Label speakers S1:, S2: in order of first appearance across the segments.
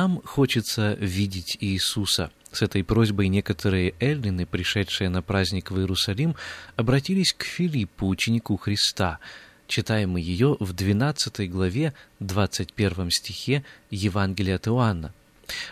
S1: Нам хочется видеть Иисуса. С этой просьбой некоторые эллины, пришедшие на праздник в Иерусалим, обратились к Филиппу, ученику Христа. Читаем мы ее в 12 главе, 21 стихе Евангелия от Иоанна.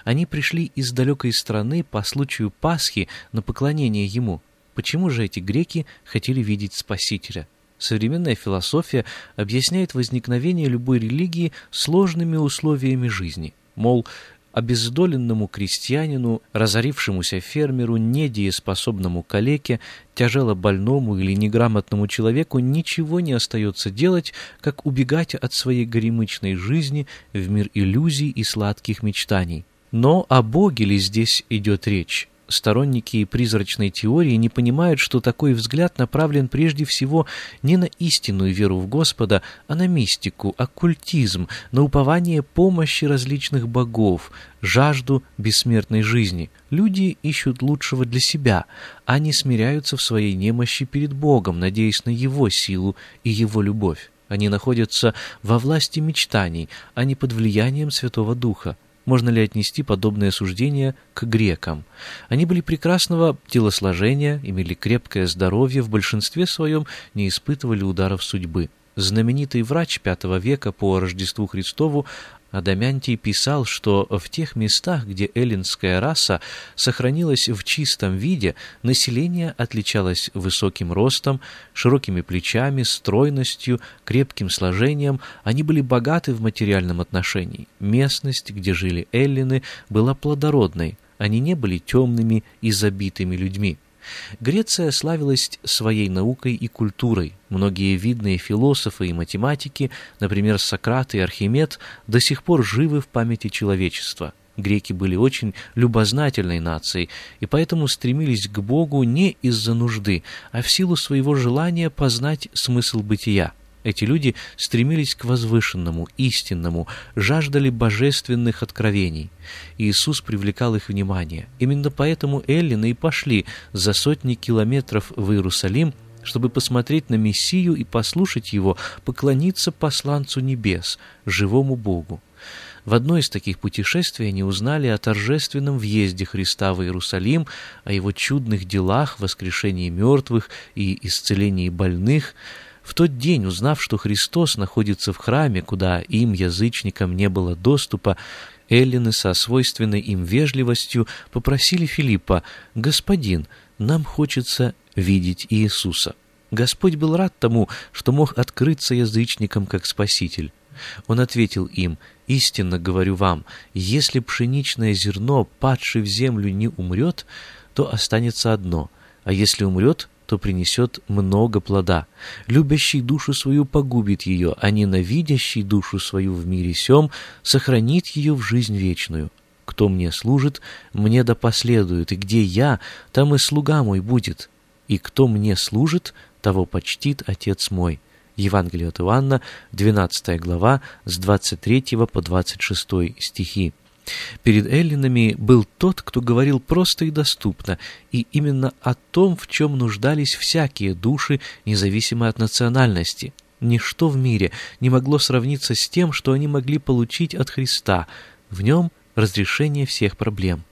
S1: Они пришли из далекой страны по случаю Пасхи на поклонение Ему. Почему же эти греки хотели видеть Спасителя? Современная философия объясняет возникновение любой религии сложными условиями жизни – Мол, обездоленному крестьянину, разорившемуся фермеру, недееспособному калеке, тяжело больному или неграмотному человеку ничего не остается делать, как убегать от своей горемычной жизни в мир иллюзий и сладких мечтаний. Но о Боге ли здесь идет речь? Сторонники призрачной теории не понимают, что такой взгляд направлен прежде всего не на истинную веру в Господа, а на мистику, оккультизм, на упование помощи различных богов, жажду бессмертной жизни. Люди ищут лучшего для себя, не смиряются в своей немощи перед Богом, надеясь на Его силу и Его любовь. Они находятся во власти мечтаний, а не под влиянием Святого Духа. Можно ли отнести подобное суждение к грекам? Они были прекрасного телосложения, имели крепкое здоровье, в большинстве своем не испытывали ударов судьбы. Знаменитый врач V века по Рождеству Христову Адамянтий писал, что в тех местах, где эллинская раса сохранилась в чистом виде, население отличалось высоким ростом, широкими плечами, стройностью, крепким сложением, они были богаты в материальном отношении. Местность, где жили эллины, была плодородной, они не были темными и забитыми людьми. Греция славилась своей наукой и культурой. Многие видные философы и математики, например, Сократ и Архимед, до сих пор живы в памяти человечества. Греки были очень любознательной нацией, и поэтому стремились к Богу не из-за нужды, а в силу своего желания познать смысл бытия. Эти люди стремились к возвышенному, истинному, жаждали божественных откровений. Иисус привлекал их внимание. Именно поэтому эллины и пошли за сотни километров в Иерусалим, чтобы посмотреть на Мессию и послушать Его, поклониться посланцу небес, живому Богу. В одно из таких путешествий они узнали о торжественном въезде Христа в Иерусалим, о Его чудных делах, воскрешении мертвых и исцелении больных – в тот день, узнав, что Христос находится в храме, куда им, язычникам, не было доступа, эллины со свойственной им вежливостью попросили Филиппа, «Господин, нам хочется видеть Иисуса». Господь был рад тому, что мог открыться язычникам как Спаситель. Он ответил им, «Истинно говорю вам, если пшеничное зерно, падшее в землю, не умрет, то останется одно, а если умрет, то принесет много плода. Любящий душу свою погубит ее, а ненавидящий душу свою в мире сем сохранит ее в жизнь вечную. Кто мне служит, мне да последует, и где я, там и слуга мой будет». и кто мне служит, того почтит Отец мой». Евангелие от Иоанна, 12 глава, с 23 по 26 стихи. Перед эллинами был тот, кто говорил просто и доступно, и именно о том, в чем нуждались всякие души, независимо от национальности. Ничто в мире не могло сравниться с тем, что они могли получить от Христа. В нем разрешение всех проблем.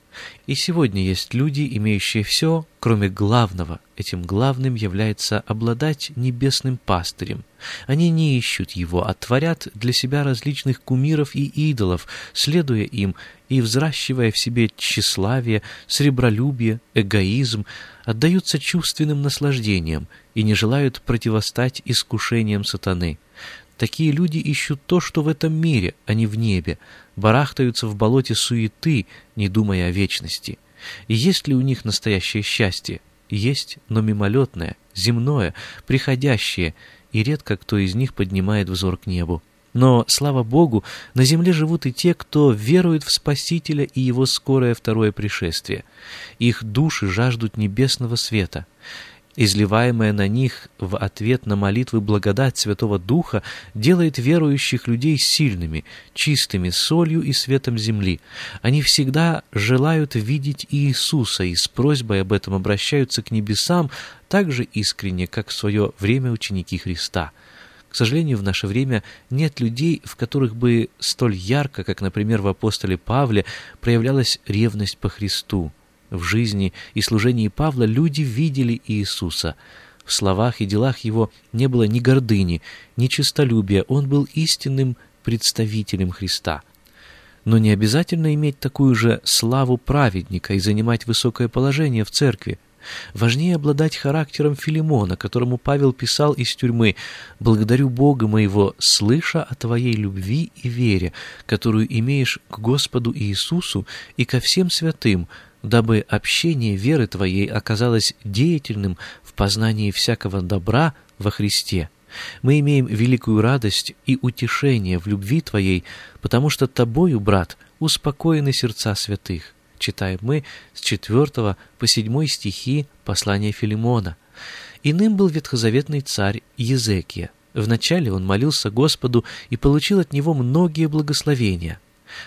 S1: И сегодня есть люди, имеющие все, кроме главного. Этим главным является обладать небесным пастырем. Они не ищут его, а творят для себя различных кумиров и идолов, следуя им и взращивая в себе тщеславие, сребролюбие, эгоизм, отдаются чувственным наслаждениям и не желают противостать искушениям сатаны. Такие люди ищут то, что в этом мире, а не в небе, барахтаются в болоте суеты, не думая о вечности. И есть ли у них настоящее счастье? Есть, но мимолетное, земное, приходящее, и редко кто из них поднимает взор к небу. Но, слава Богу, на земле живут и те, кто верует в Спасителя и Его скорое второе пришествие. Их души жаждут небесного света изливаемая на них в ответ на молитвы благодать Святого Духа, делает верующих людей сильными, чистыми солью и светом земли. Они всегда желают видеть Иисуса и с просьбой об этом обращаются к небесам так же искренне, как в свое время ученики Христа. К сожалению, в наше время нет людей, в которых бы столь ярко, как, например, в апостоле Павле, проявлялась ревность по Христу. В жизни и служении Павла люди видели Иисуса. В словах и делах его не было ни гордыни, ни честолюбия, он был истинным представителем Христа. Но не обязательно иметь такую же славу праведника и занимать высокое положение в церкви. Важнее обладать характером Филимона, которому Павел писал из тюрьмы «Благодарю Бога моего, слыша о Твоей любви и вере, которую имеешь к Господу Иисусу и ко всем святым, дабы общение веры Твоей оказалось деятельным в познании всякого добра во Христе. Мы имеем великую радость и утешение в любви Твоей, потому что Тобою, брат, успокоены сердца святых. Читаем мы с 4 по 7 стихи послания Филимона. Иным был ветхозаветный царь Езекия. Вначале он молился Господу и получил от него многие благословения.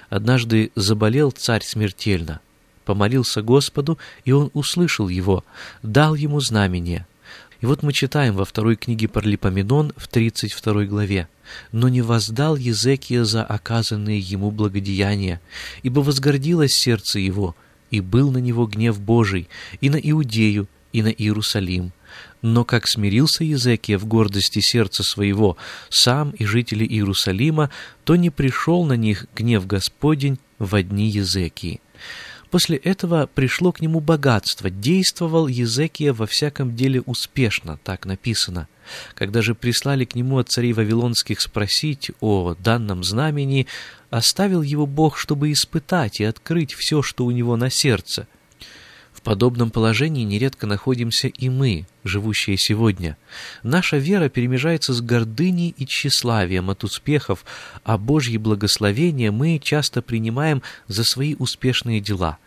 S1: Однажды заболел царь смертельно помолился Господу, и он услышал его, дал ему знамение. И вот мы читаем во второй книге Парлипоменон в 32 главе. «Но не воздал Езекия за оказанные ему благодеяния, ибо возгордилось сердце его, и был на него гнев Божий, и на Иудею, и на Иерусалим. Но как смирился Езекия в гордости сердца своего, сам и жители Иерусалима, то не пришел на них гнев Господень в дни Езекии». После этого пришло к нему богатство, действовал Езекия во всяком деле успешно, так написано. Когда же прислали к нему от царей Вавилонских спросить о данном знамени, оставил его Бог, чтобы испытать и открыть все, что у него на сердце. Подобном положении нередко находимся и мы, живущие сегодня. Наша вера перемежается с гордыней и тщеславием от успехов, а Божьи благословения мы часто принимаем за свои успешные дела.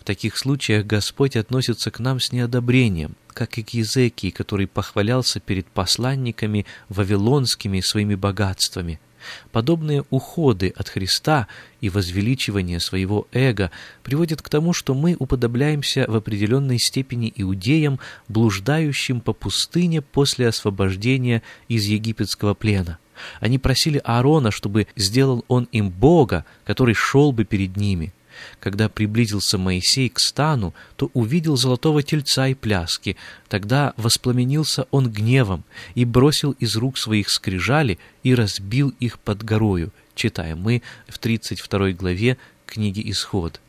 S1: В таких случаях Господь относится к нам с неодобрением, как и к Езекии, который похвалялся перед посланниками вавилонскими своими богатствами – Подобные уходы от Христа и возвеличивание своего эго приводят к тому, что мы уподобляемся в определенной степени иудеям, блуждающим по пустыне после освобождения из египетского плена. Они просили Аарона, чтобы сделал он им Бога, который шел бы перед ними. Когда приблизился Моисей к стану, то увидел золотого тельца и пляски. Тогда воспламенился он гневом и бросил из рук своих скрижали и разбил их под горою, читаем мы в 32 главе книги «Исход».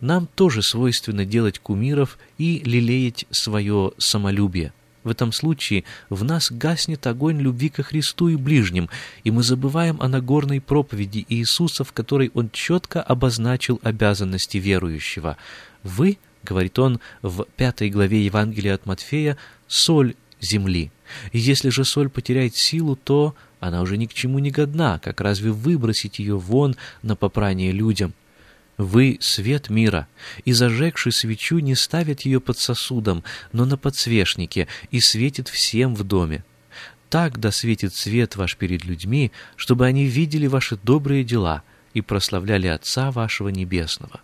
S1: Нам тоже свойственно делать кумиров и лелеять свое самолюбие. В этом случае в нас гаснет огонь любви ко Христу и ближним, и мы забываем о Нагорной проповеди Иисуса, в которой Он четко обозначил обязанности верующего. «Вы, — говорит Он в пятой главе Евангелия от Матфея, — соль земли. И если же соль потеряет силу, то она уже ни к чему не годна, как разве выбросить ее вон на попрание людям? Вы — свет мира, и, зажегши свечу, не ставят ее под сосудом, но на подсвечнике, и светит всем в доме. Так да светит свет ваш перед людьми, чтобы они видели ваши добрые дела и прославляли Отца вашего Небесного».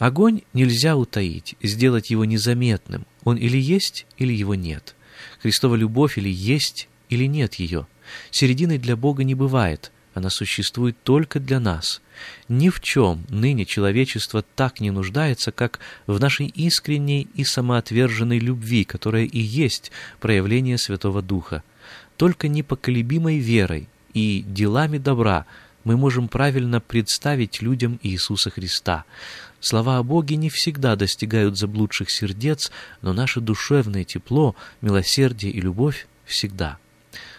S1: Огонь нельзя утаить, сделать его незаметным. Он или есть, или его нет. Христова любовь или есть, или нет ее. Середины для Бога не бывает. Она существует только для нас. Ни в чем ныне человечество так не нуждается, как в нашей искренней и самоотверженной любви, которая и есть проявление Святого Духа. Только непоколебимой верой и делами добра мы можем правильно представить людям Иисуса Христа. Слова о Боге не всегда достигают заблудших сердец, но наше душевное тепло, милосердие и любовь всегда.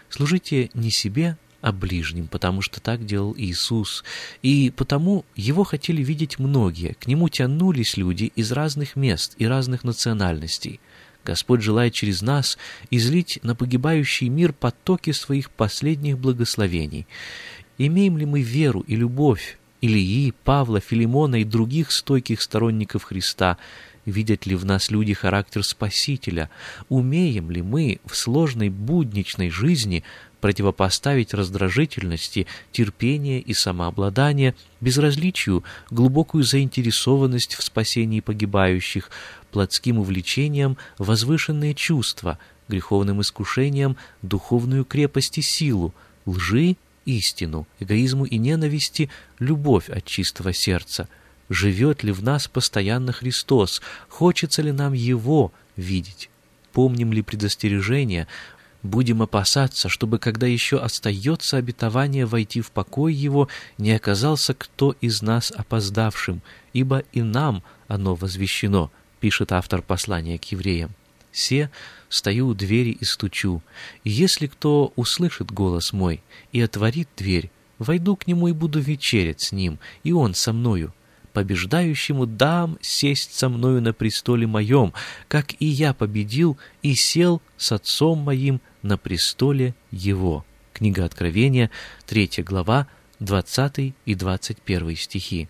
S1: Служите не себе, а ближним, потому что так делал Иисус. И потому его хотели видеть многие, к нему тянулись люди из разных мест и разных национальностей. Господь желает через нас излить на погибающий мир потоки своих последних благословений. Имеем ли мы веру и любовь Илии, Павла, Филимона и других стойких сторонников Христа? Видят ли в нас люди характер Спасителя? Умеем ли мы в сложной будничной жизни противопоставить раздражительности, терпение и самообладание, безразличию, глубокую заинтересованность в спасении погибающих, плотским увлечениям возвышенные чувства, греховным искушениям духовную крепость и силу, лжи истину, эгоизму и ненависти любовь от чистого сердца. Живет ли в нас постоянно Христос? Хочется ли нам Его видеть? Помним ли предостережение? Будем опасаться, чтобы, когда еще остается обетование войти в покой Его, не оказался кто из нас опоздавшим, ибо и нам оно возвещено, пишет автор послания к евреям. «Се, стою у двери и стучу, и если кто услышит голос мой и отворит дверь, войду к нему и буду вечерять с ним, и он со мною. Побеждающему дам сесть со мною на престоле моем, как и я победил и сел с отцом моим на престоле его». Книга Откровения, 3 глава, 20 и 21 стихи.